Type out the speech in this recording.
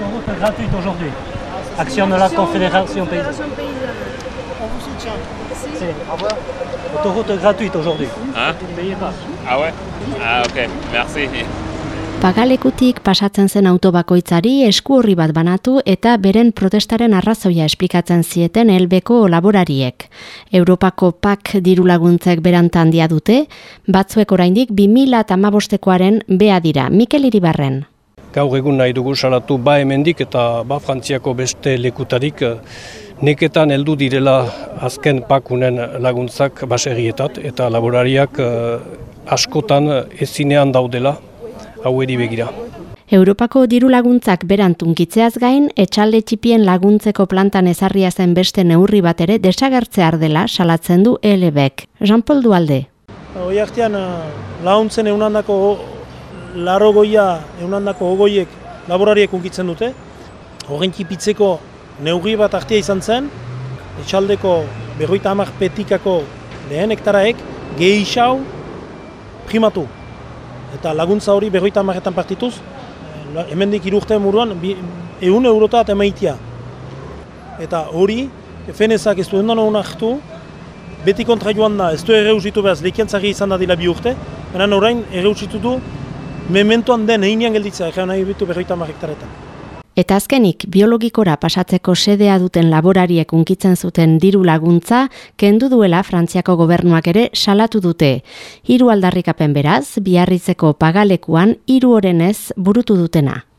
Autoroute gratuite aujourd'hui. Action de la Confédération paysanne. On vous soutient. C'est autoroute gratuite aujourd'hui. Hein Vous ne payez pas. Ah ouais Ah ok, merci. Pagalekutik pasatzen zen autobakoitzari esku horri bat banatu eta beren protestaren arrazoia esplikatzen zieten helbeko laborariek. Europako pak diru laguntzek berantan dia dute, batzuek oraindik 2015koaren bea dira. Mikel Iribarren. Gaur egun nahi dugu salatu ba hemendik eta ba Frantziako beste lekutarik eh, neketan heldu direla azken pakunen laguntzak baserrietat eta laborariak eh, askotan ezinean daudela haueri begira. Europako diru laguntzak berantunkitzeaz gain, etxalde txipien laguntzeko plantan ezarria zen beste neurri bat ere desagertzear dela salatzen du elebek. Jean-Paul Dualde. Hoi artean launtzen eunandako laro goia, eunandako ogoiek laborariek unkitzen dute. Horren kipitzeko neurri bat artea izan zen, etxaldeko berroita hamar petikako lehen hektaraek gehixau primatu. Eta laguntza hori berroita hamaretan partituz, la- hemendik irurte muruan, bi- ehun eurota eta emaitia. Eta hori, fenezak ez du hendan hartu, beti kontra joan da, ez du erreusitu behaz, lekiantzari izan da dila bi urte, baina orain erreusitu du, mementoan den heinean gelditzea, egean nahi bitu berroita hektaretan. Eta azkenik, biologikora pasatzeko sedea duten laborariek unkitzen zuten diru laguntza, kendu duela Frantziako gobernuak ere salatu dute. Hiru aldarrikapen beraz, biarritzeko pagalekuan hiru orenez burutu dutena.